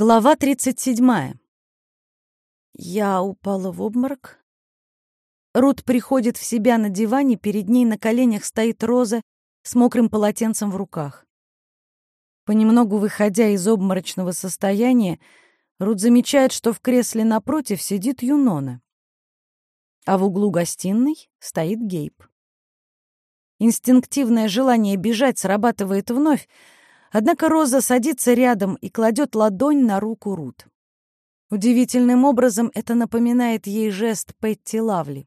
Глава 37. Я упала в обморок. Рут приходит в себя на диване, перед ней на коленях стоит Роза с мокрым полотенцем в руках. Понемногу выходя из обморочного состояния, Рут замечает, что в кресле напротив сидит Юнона, а в углу гостиной стоит Гейб. Инстинктивное желание бежать срабатывает вновь, Однако Роза садится рядом и кладет ладонь на руку Рут. Удивительным образом это напоминает ей жест Петти Лавли.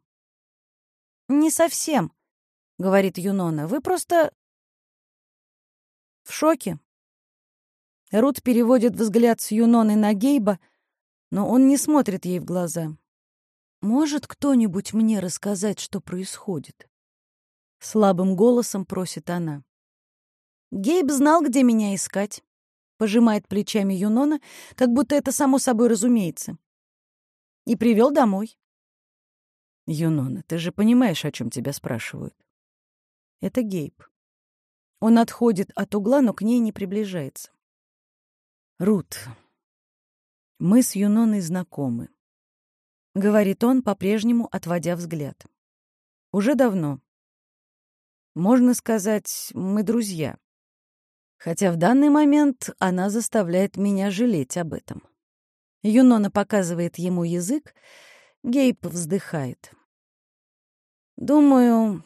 «Не совсем», — говорит Юнона. «Вы просто...» «В шоке». Рут переводит взгляд с Юноны на Гейба, но он не смотрит ей в глаза. «Может кто-нибудь мне рассказать, что происходит?» Слабым голосом просит она. Гейб знал, где меня искать. Пожимает плечами Юнона, как будто это само собой разумеется. И привел домой. Юнона, ты же понимаешь, о чем тебя спрашивают. Это Гейб. Он отходит от угла, но к ней не приближается. Рут, мы с Юноной знакомы. Говорит он, по-прежнему отводя взгляд. Уже давно. Можно сказать, мы друзья хотя в данный момент она заставляет меня жалеть об этом. Юнона показывает ему язык, Гейб вздыхает. «Думаю,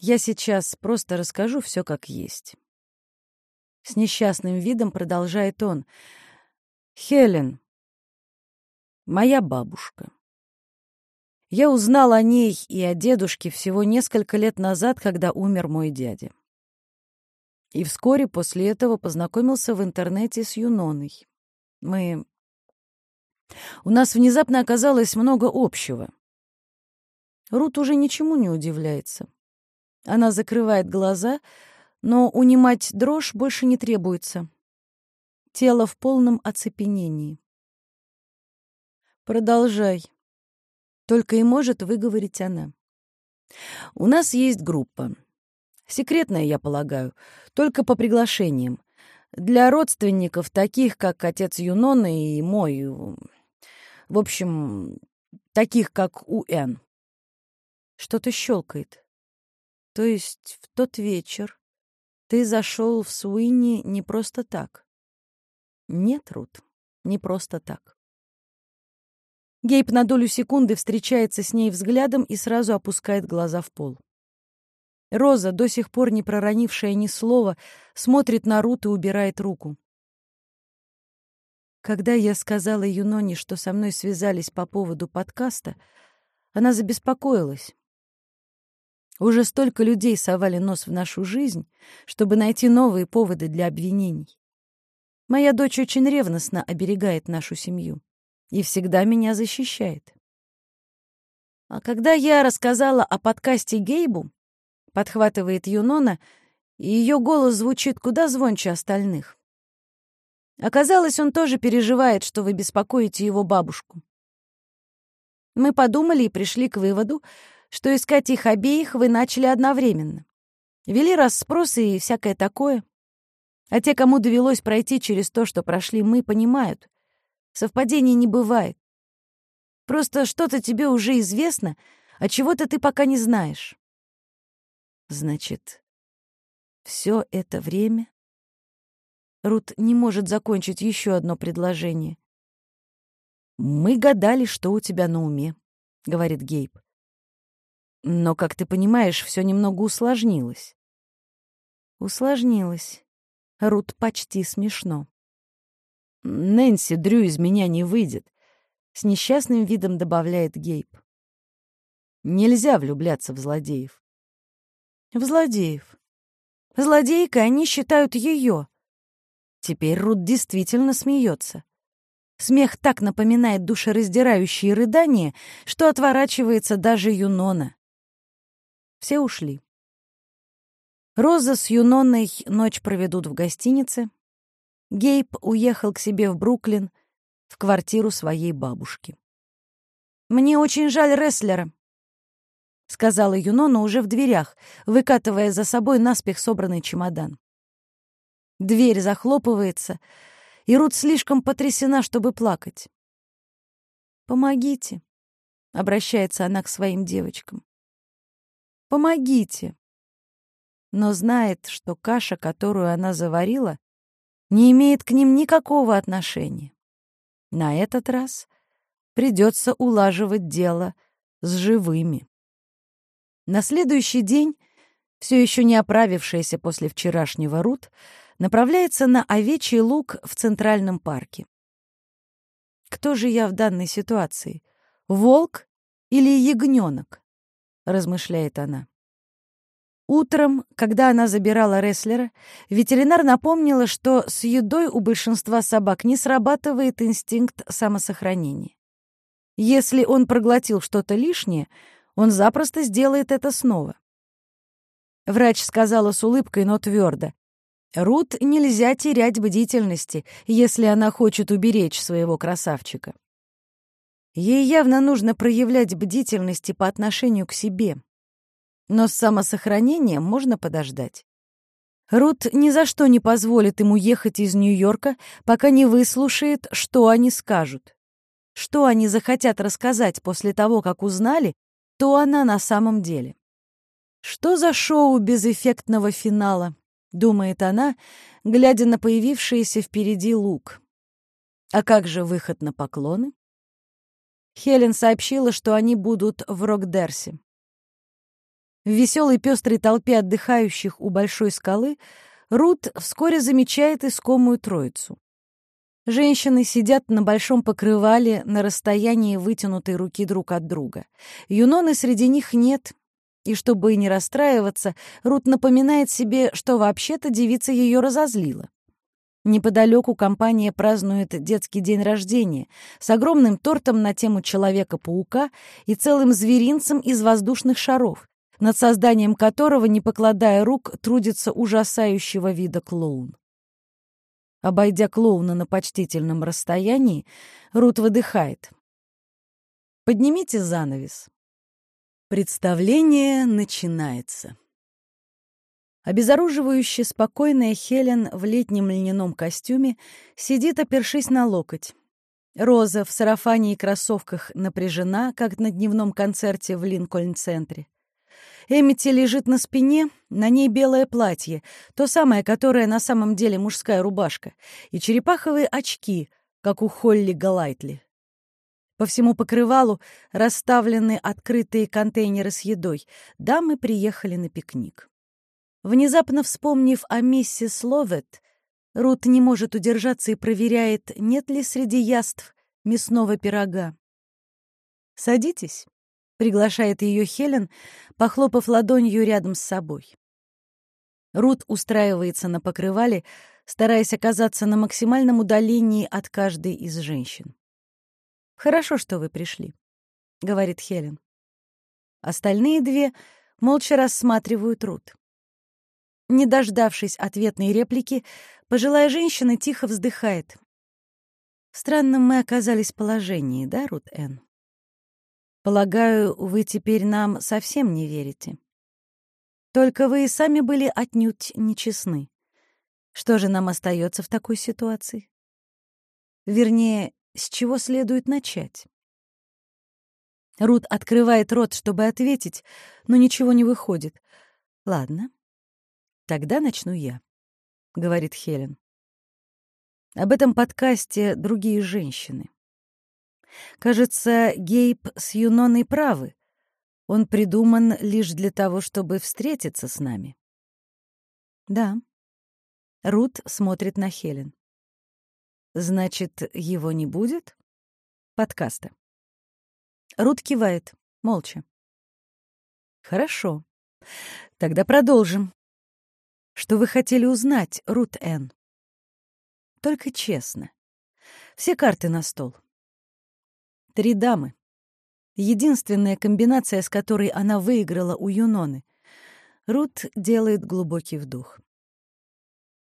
я сейчас просто расскажу все как есть». С несчастным видом продолжает он. «Хелен, моя бабушка. Я узнал о ней и о дедушке всего несколько лет назад, когда умер мой дядя и вскоре после этого познакомился в интернете с Юноной. Мы... У нас внезапно оказалось много общего. Рут уже ничему не удивляется. Она закрывает глаза, но унимать дрожь больше не требуется. Тело в полном оцепенении. «Продолжай», — только и может выговорить она. «У нас есть группа. Секретная, я полагаю, только по приглашениям. Для родственников, таких как отец Юнона и мой... В общем, таких как Уэн. Что-то щелкает. То есть в тот вечер ты зашел в Суини не просто так? Нет, Рут, не просто так. Гейб на долю секунды встречается с ней взглядом и сразу опускает глаза в пол. Роза, до сих пор не проронившая ни слова, смотрит на Рут и убирает руку. Когда я сказала Юноне, что со мной связались по поводу подкаста, она забеспокоилась. Уже столько людей совали нос в нашу жизнь, чтобы найти новые поводы для обвинений. Моя дочь очень ревностно оберегает нашу семью и всегда меня защищает. А когда я рассказала о подкасте Гейбу, подхватывает Юнона, и ее голос звучит куда звонче остальных. Оказалось, он тоже переживает, что вы беспокоите его бабушку. Мы подумали и пришли к выводу, что искать их обеих вы начали одновременно. Вели расспросы и всякое такое. А те, кому довелось пройти через то, что прошли мы, понимают. Совпадений не бывает. Просто что-то тебе уже известно, а чего-то ты пока не знаешь. Значит, все это время Рут не может закончить еще одно предложение. «Мы гадали, что у тебя на уме», — говорит Гейб. «Но, как ты понимаешь, все немного усложнилось». «Усложнилось. Рут почти смешно». «Нэнси Дрю из меня не выйдет», — с несчастным видом добавляет Гейб. «Нельзя влюбляться в злодеев. В злодеев. Злодейкой они считают ее. Теперь Рут действительно смеется. Смех так напоминает душераздирающие рыдания, что отворачивается даже Юнона. Все ушли. Роза с Юноной ночь проведут в гостинице. Гейб уехал к себе в Бруклин, в квартиру своей бабушки. «Мне очень жаль рестлера», — сказала Юнона уже в дверях, выкатывая за собой наспех собранный чемодан. Дверь захлопывается, и Рут слишком потрясена, чтобы плакать. «Помогите», — обращается она к своим девочкам. «Помогите». Но знает, что каша, которую она заварила, не имеет к ним никакого отношения. На этот раз придется улаживать дело с живыми. На следующий день, все еще не оправившаяся после вчерашнего Рут, направляется на овечий луг в Центральном парке. Кто же я в данной ситуации? Волк или ягненок? размышляет она. Утром, когда она забирала рестлера, ветеринар напомнила, что с едой у большинства собак не срабатывает инстинкт самосохранения. Если он проглотил что-то лишнее, он запросто сделает это снова. Врач сказала с улыбкой, но твердо. Рут нельзя терять бдительности, если она хочет уберечь своего красавчика. Ей явно нужно проявлять бдительности по отношению к себе. Но с самосохранением можно подождать. Рут ни за что не позволит ему ехать из Нью-Йорка, пока не выслушает, что они скажут. Что они захотят рассказать после того, как узнали, то она на самом деле. Что за шоу без эффектного финала? думает она, глядя на появившийся впереди лук. А как же выход на поклоны? Хелен сообщила, что они будут в Рокдерсе. В веселой пестрой толпе отдыхающих у большой скалы Рут вскоре замечает искомую троицу. Женщины сидят на большом покрывале на расстоянии вытянутой руки друг от друга. Юноны среди них нет, и чтобы не расстраиваться, Рут напоминает себе, что вообще-то девица ее разозлила. Неподалеку компания празднует детский день рождения с огромным тортом на тему Человека-паука и целым зверинцем из воздушных шаров, над созданием которого, не покладая рук, трудится ужасающего вида клоун. Обойдя клоуна на почтительном расстоянии, Рут выдыхает. «Поднимите занавес». Представление начинается. Обезоруживающе спокойная Хелен в летнем льняном костюме сидит, опершись на локоть. Роза в сарафане и кроссовках напряжена, как на дневном концерте в Линкольн-центре. Эмити лежит на спине, на ней белое платье, то самое, которое на самом деле мужская рубашка, и черепаховые очки, как у Холли Галайтли. По всему покрывалу расставлены открытые контейнеры с едой. Дамы приехали на пикник. Внезапно вспомнив о миссис Ловет, Рут не может удержаться и проверяет, нет ли среди яств мясного пирога. «Садитесь», — приглашает ее Хелен, похлопав ладонью рядом с собой. Рут устраивается на покрывале, стараясь оказаться на максимальном удалении от каждой из женщин. «Хорошо, что вы пришли», — говорит Хелен. Остальные две молча рассматривают Рут. Не дождавшись ответной реплики, пожилая женщина тихо вздыхает. «В странном мы оказались положении, да, Рут Энн? Полагаю, вы теперь нам совсем не верите. Только вы и сами были отнюдь нечестны. Что же нам остается в такой ситуации? Вернее, с чего следует начать? Рут открывает рот, чтобы ответить, но ничего не выходит. Ладно, тогда начну я, — говорит Хелен. Об этом подкасте другие женщины. Кажется, Гейб с Юноной правы. Он придуман лишь для того, чтобы встретиться с нами. Да. Рут смотрит на Хелен. Значит, его не будет? Подкаста. Рут кивает, молча. Хорошо. Тогда продолжим. Что вы хотели узнать, Рут Н? Только честно. Все карты на стол. Три дамы. Единственная комбинация, с которой она выиграла у Юноны. Рут делает глубокий вдох.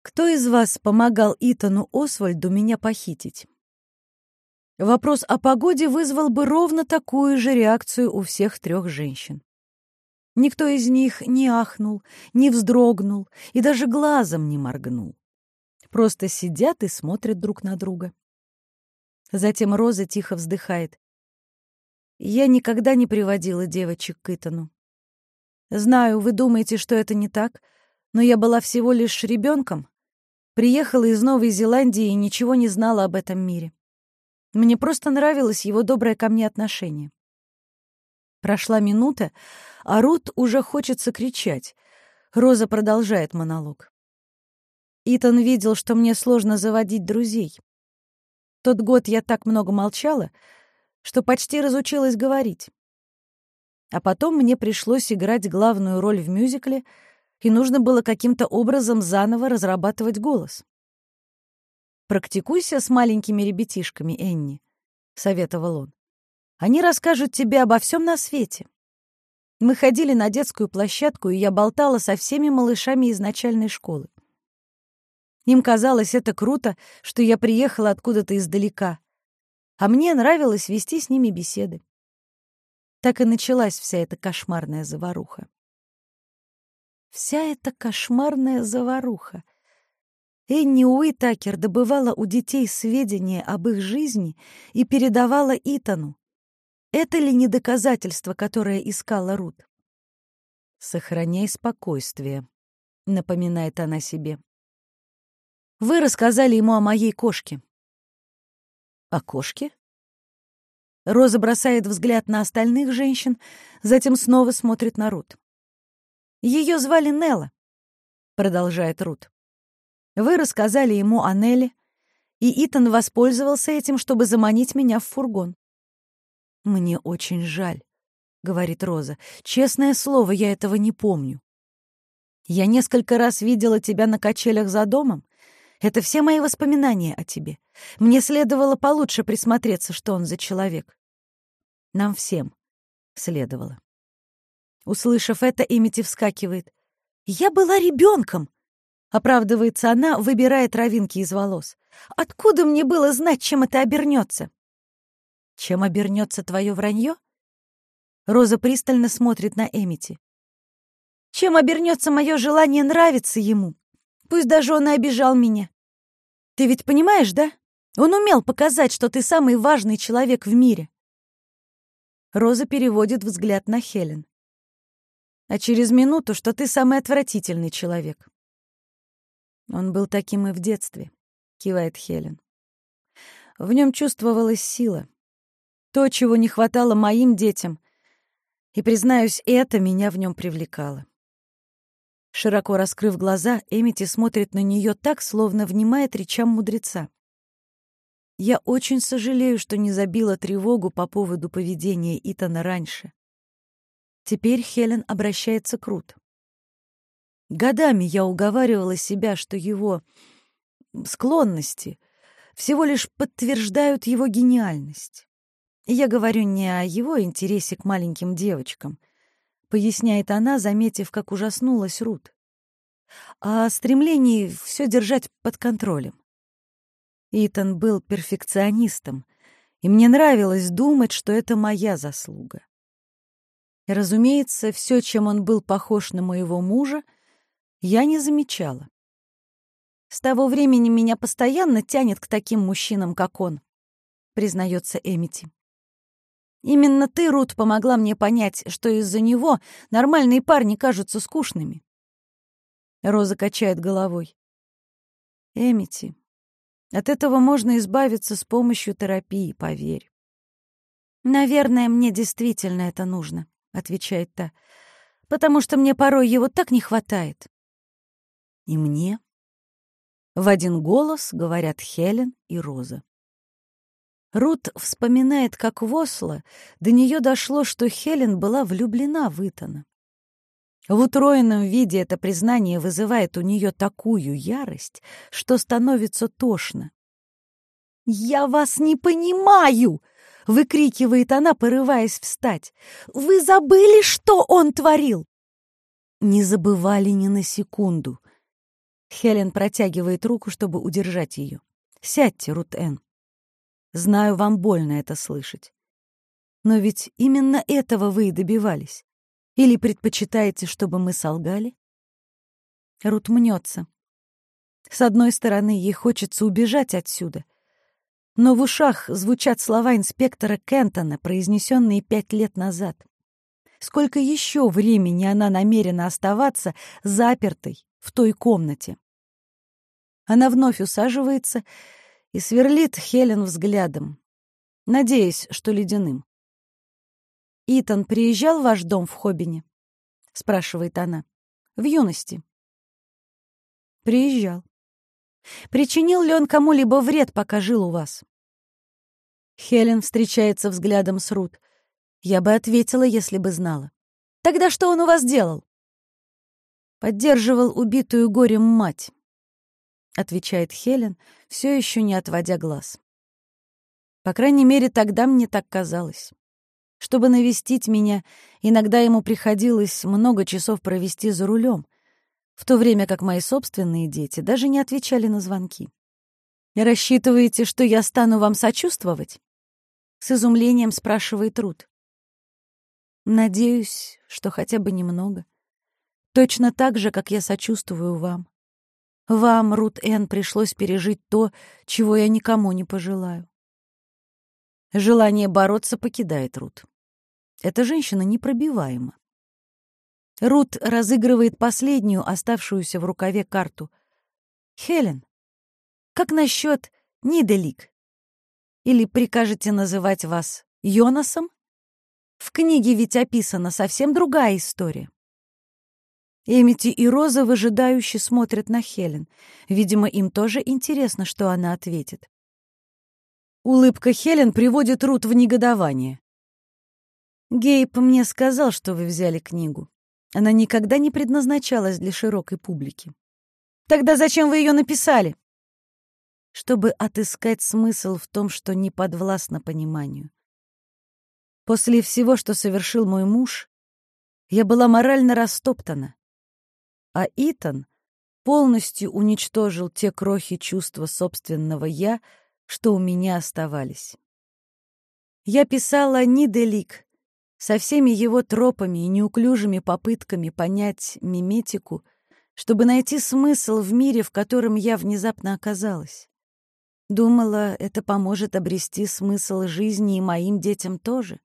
Кто из вас помогал Итану Освальду меня похитить? Вопрос о погоде вызвал бы ровно такую же реакцию у всех трех женщин. Никто из них не ахнул, не вздрогнул и даже глазом не моргнул. просто сидят и смотрят друг на друга. Затем Роза тихо вздыхает. Я никогда не приводила девочек к Итану. Знаю, вы думаете, что это не так, но я была всего лишь ребенком, приехала из Новой Зеландии и ничего не знала об этом мире. Мне просто нравилось его доброе ко мне отношение. Прошла минута, а Рут уже хочется кричать. Роза продолжает монолог. Итан видел, что мне сложно заводить друзей. Тот год я так много молчала, что почти разучилась говорить. А потом мне пришлось играть главную роль в мюзикле, и нужно было каким-то образом заново разрабатывать голос. «Практикуйся с маленькими ребятишками, Энни», — советовал он. «Они расскажут тебе обо всем на свете». Мы ходили на детскую площадку, и я болтала со всеми малышами из начальной школы. Им казалось это круто, что я приехала откуда-то издалека, а мне нравилось вести с ними беседы. Так и началась вся эта кошмарная заваруха. Вся эта кошмарная заваруха. Энни Уитакер добывала у детей сведения об их жизни и передавала Итану. Это ли не доказательство, которое искала Рут? «Сохраняй спокойствие», — напоминает она себе. «Вы рассказали ему о моей кошке». «О кошке?» Роза бросает взгляд на остальных женщин, затем снова смотрит на Рут. «Ее звали Нелла», — продолжает Рут. Вы рассказали ему о Нелли, и Итан воспользовался этим, чтобы заманить меня в фургон. «Мне очень жаль», — говорит Роза. «Честное слово, я этого не помню. Я несколько раз видела тебя на качелях за домом. Это все мои воспоминания о тебе. Мне следовало получше присмотреться, что он за человек. Нам всем следовало». Услышав это, Эмити вскакивает. «Я была ребенком!» Оправдывается она, выбирая травинки из волос. «Откуда мне было знать, чем это обернется?» «Чем обернется твое вранье?» Роза пристально смотрит на Эмити. «Чем обернется мое желание нравиться ему? Пусть даже он и обижал меня. Ты ведь понимаешь, да? Он умел показать, что ты самый важный человек в мире». Роза переводит взгляд на Хелен. «А через минуту, что ты самый отвратительный человек». Он был таким и в детстве, кивает Хелен. В нем чувствовалась сила. То, чего не хватало моим детям. И, признаюсь, это меня в нем привлекало. Широко раскрыв глаза, Эмити смотрит на нее так, словно внимает речам мудреца. Я очень сожалею, что не забила тревогу по поводу поведения Итана раньше. Теперь Хелен обращается к Рут. Годами я уговаривала себя, что его склонности всего лишь подтверждают его гениальность. И я говорю не о его интересе к маленьким девочкам, поясняет она, заметив, как ужаснулась Рут, а о стремлении все держать под контролем. Итан был перфекционистом, и мне нравилось думать, что это моя заслуга. И, разумеется, все, чем он был похож на моего мужа, я не замечала. С того времени меня постоянно тянет к таким мужчинам, как он, признается Эмити. Именно ты, Рут, помогла мне понять, что из-за него нормальные парни кажутся скучными. Роза качает головой. Эмити, от этого можно избавиться с помощью терапии, поверь. Наверное, мне действительно это нужно, отвечает та, потому что мне порой его так не хватает. И мне? В один голос говорят Хелен и Роза. Рут вспоминает, как в Осло до нее дошло, что Хелен была влюблена в Итана. В утроенном виде это признание вызывает у нее такую ярость, что становится тошно. «Я вас не понимаю!» — выкрикивает она, порываясь встать. «Вы забыли, что он творил?» Не забывали ни на секунду. Хелен протягивает руку, чтобы удержать ее. «Сядьте, Рут-Эн. Знаю, вам больно это слышать. Но ведь именно этого вы и добивались. Или предпочитаете, чтобы мы солгали?» Рут мнется. С одной стороны, ей хочется убежать отсюда. Но в ушах звучат слова инспектора Кентона, произнесенные пять лет назад. Сколько еще времени она намерена оставаться запертой в той комнате? Она вновь усаживается и сверлит Хелен взглядом, надеясь, что ледяным. «Итан приезжал в ваш дом в Хоббине?» — спрашивает она. «В юности». «Приезжал». «Причинил ли он кому-либо вред, пока жил у вас?» Хелен встречается взглядом с Рут. Я бы ответила, если бы знала. «Тогда что он у вас делал?» «Поддерживал убитую горем мать», — отвечает Хелен, все еще не отводя глаз. По крайней мере, тогда мне так казалось. Чтобы навестить меня, иногда ему приходилось много часов провести за рулем, в то время как мои собственные дети даже не отвечали на звонки. «Рассчитываете, что я стану вам сочувствовать?» С изумлением спрашивает Рут. «Надеюсь, что хотя бы немного. Точно так же, как я сочувствую вам. Вам, Рут Энн, пришлось пережить то, чего я никому не пожелаю. Желание бороться покидает Рут. Эта женщина непробиваема. Рут разыгрывает последнюю, оставшуюся в рукаве карту. «Хелен, как насчет Ниделик? Или прикажете называть вас Йонасом? В книге ведь описана совсем другая история». Эмити и Роза выжидающе смотрят на Хелен. Видимо, им тоже интересно, что она ответит. Улыбка Хелен приводит Рут в негодование. «Гейб мне сказал, что вы взяли книгу. Она никогда не предназначалась для широкой публики. Тогда зачем вы ее написали?» Чтобы отыскать смысл в том, что не подвластно пониманию. После всего, что совершил мой муж, я была морально растоптана. А Итан полностью уничтожил те крохи чувства собственного «я», что у меня оставались. Я писала Ниделик со всеми его тропами и неуклюжими попытками понять миметику, чтобы найти смысл в мире, в котором я внезапно оказалась. Думала, это поможет обрести смысл жизни и моим детям тоже.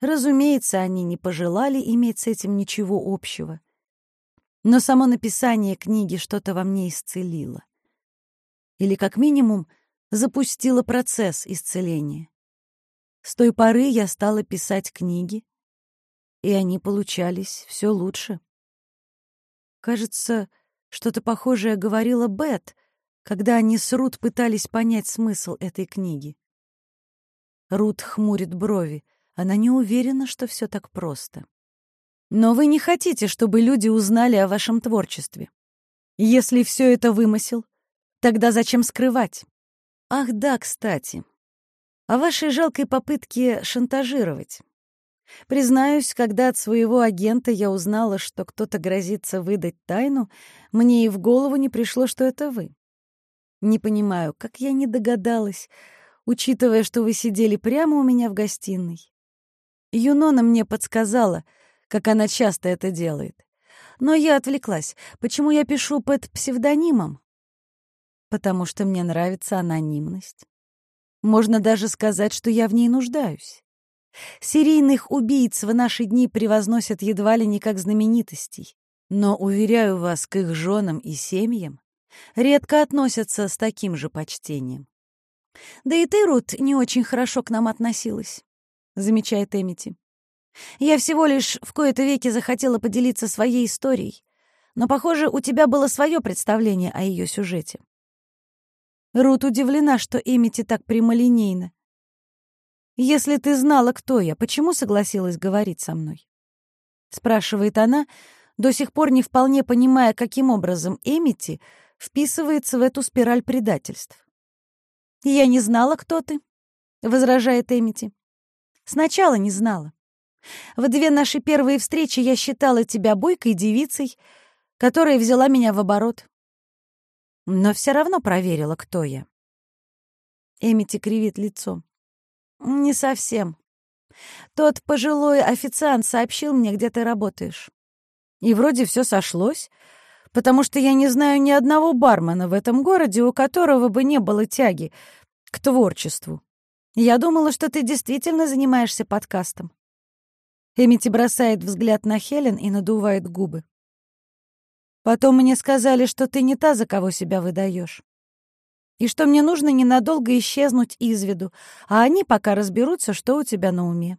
Разумеется, они не пожелали иметь с этим ничего общего. Но само написание книги что-то во мне исцелило. Или, как минимум, запустило процесс исцеления. С той поры я стала писать книги, и они получались все лучше. Кажется, что-то похожее говорила Бет, когда они с Рут пытались понять смысл этой книги. Рут хмурит брови. Она не уверена, что все так просто. Но вы не хотите, чтобы люди узнали о вашем творчестве. Если все это вымысел, тогда зачем скрывать? Ах да, кстати, о вашей жалкой попытке шантажировать. Признаюсь, когда от своего агента я узнала, что кто-то грозится выдать тайну, мне и в голову не пришло, что это вы. Не понимаю, как я не догадалась, учитывая, что вы сидели прямо у меня в гостиной. Юнона мне подсказала — как она часто это делает. Но я отвлеклась. Почему я пишу под псевдонимом? Потому что мне нравится анонимность. Можно даже сказать, что я в ней нуждаюсь. Серийных убийц в наши дни превозносят едва ли не как знаменитостей. Но, уверяю вас, к их женам и семьям редко относятся с таким же почтением. «Да и ты, Рут, не очень хорошо к нам относилась», — замечает Эмити. Я всего лишь в кои-то веки захотела поделиться своей историей, но, похоже, у тебя было свое представление о ее сюжете. Рут удивлена, что Эмити так прямолинейно. «Если ты знала, кто я, почему согласилась говорить со мной?» Спрашивает она, до сих пор не вполне понимая, каким образом Эмити вписывается в эту спираль предательств. «Я не знала, кто ты», — возражает Эмити. «Сначала не знала. В две наши первые встречи я считала тебя бойкой девицей, которая взяла меня в оборот. Но все равно проверила, кто я. Эмити кривит лицо. Не совсем. Тот пожилой официант сообщил мне, где ты работаешь. И вроде все сошлось. потому что я не знаю ни одного бармена в этом городе, у которого бы не было тяги к творчеству. Я думала, что ты действительно занимаешься подкастом. Эмити бросает взгляд на Хелен и надувает губы. Потом мне сказали, что ты не та, за кого себя выдаешь. И что мне нужно ненадолго исчезнуть из виду, а они пока разберутся, что у тебя на уме.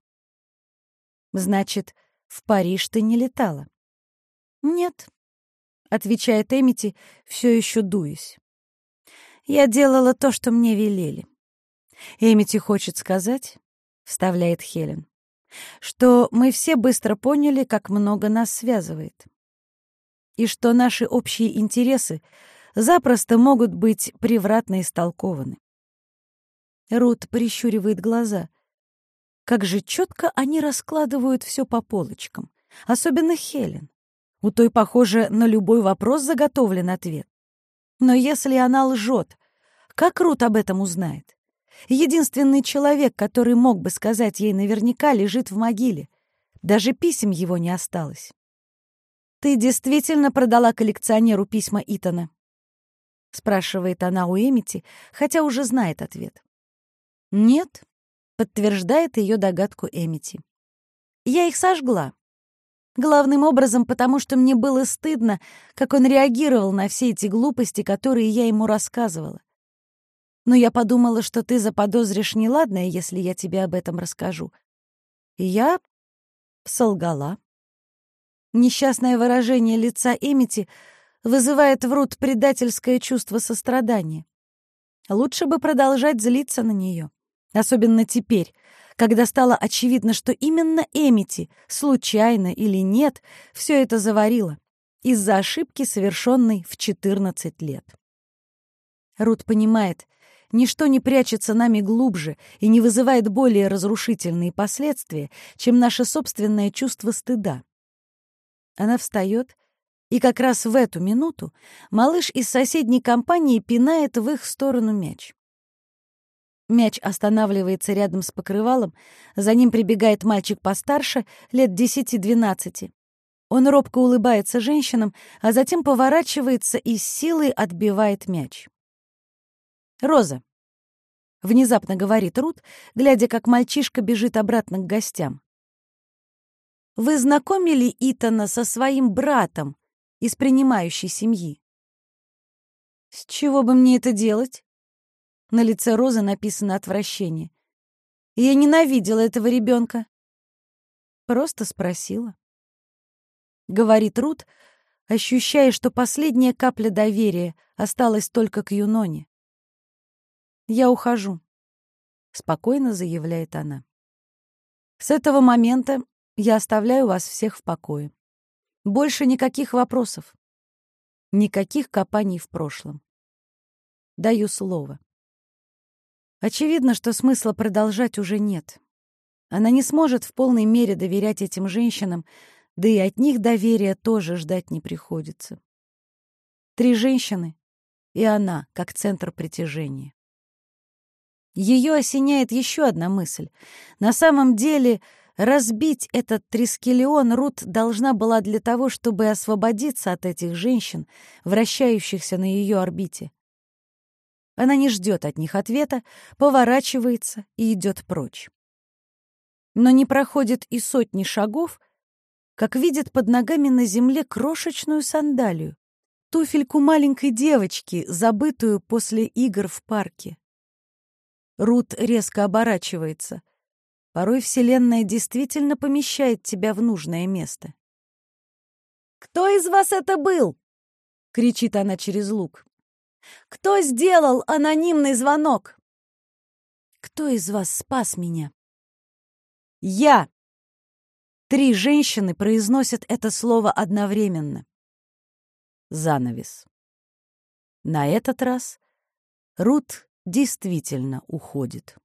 Значит, в Париж ты не летала? Нет, — отвечает Эмити, все еще дуясь. Я делала то, что мне велели. Эмити хочет сказать, — вставляет Хелен, что мы все быстро поняли, как много нас связывает. И что наши общие интересы запросто могут быть превратно истолкованы. Рут прищуривает глаза. Как же четко они раскладывают все по полочкам, особенно Хелен. У той, похоже, на любой вопрос заготовлен ответ. Но если она лжет, как Рут об этом узнает? Единственный человек, который мог бы сказать ей наверняка, лежит в могиле. Даже писем его не осталось. «Ты действительно продала коллекционеру письма Итана?» — спрашивает она у Эмити, хотя уже знает ответ. «Нет», — подтверждает ее догадку Эмити. «Я их сожгла. Главным образом, потому что мне было стыдно, как он реагировал на все эти глупости, которые я ему рассказывала но я подумала, что ты заподозришь неладное, если я тебе об этом расскажу. Я солгала. Несчастное выражение лица Эмити вызывает в Рут предательское чувство сострадания. Лучше бы продолжать злиться на нее, особенно теперь, когда стало очевидно, что именно Эмити, случайно или нет, все это заварила из-за ошибки, совершенной в 14 лет. Рут понимает, Ничто не прячется нами глубже и не вызывает более разрушительные последствия, чем наше собственное чувство стыда. Она встает, и как раз в эту минуту малыш из соседней компании пинает в их сторону мяч. Мяч останавливается рядом с покрывалом, за ним прибегает мальчик постарше, лет десяти-двенадцати. Он робко улыбается женщинам, а затем поворачивается и с силой отбивает мяч. «Роза», — внезапно говорит Рут, глядя, как мальчишка бежит обратно к гостям. «Вы знакомили Итана со своим братом из принимающей семьи?» «С чего бы мне это делать?» На лице Розы написано отвращение. «Я ненавидела этого ребенка. Просто спросила. Говорит Рут, ощущая, что последняя капля доверия осталась только к Юноне. «Я ухожу», — спокойно заявляет она. «С этого момента я оставляю вас всех в покое. Больше никаких вопросов, никаких копаний в прошлом. Даю слово». Очевидно, что смысла продолжать уже нет. Она не сможет в полной мере доверять этим женщинам, да и от них доверия тоже ждать не приходится. Три женщины и она, как центр притяжения. Ее осеняет еще одна мысль. На самом деле, разбить этот трискелион Рут должна была для того, чтобы освободиться от этих женщин, вращающихся на ее орбите. Она не ждет от них ответа, поворачивается и идет прочь. Но не проходит и сотни шагов, как видит под ногами на земле крошечную сандалию, туфельку маленькой девочки, забытую после игр в парке. Рут резко оборачивается. Порой Вселенная действительно помещает тебя в нужное место. «Кто из вас это был?» — кричит она через лук. «Кто сделал анонимный звонок?» «Кто из вас спас меня?» «Я!» Три женщины произносят это слово одновременно. Занавес. На этот раз Рут действительно уходит.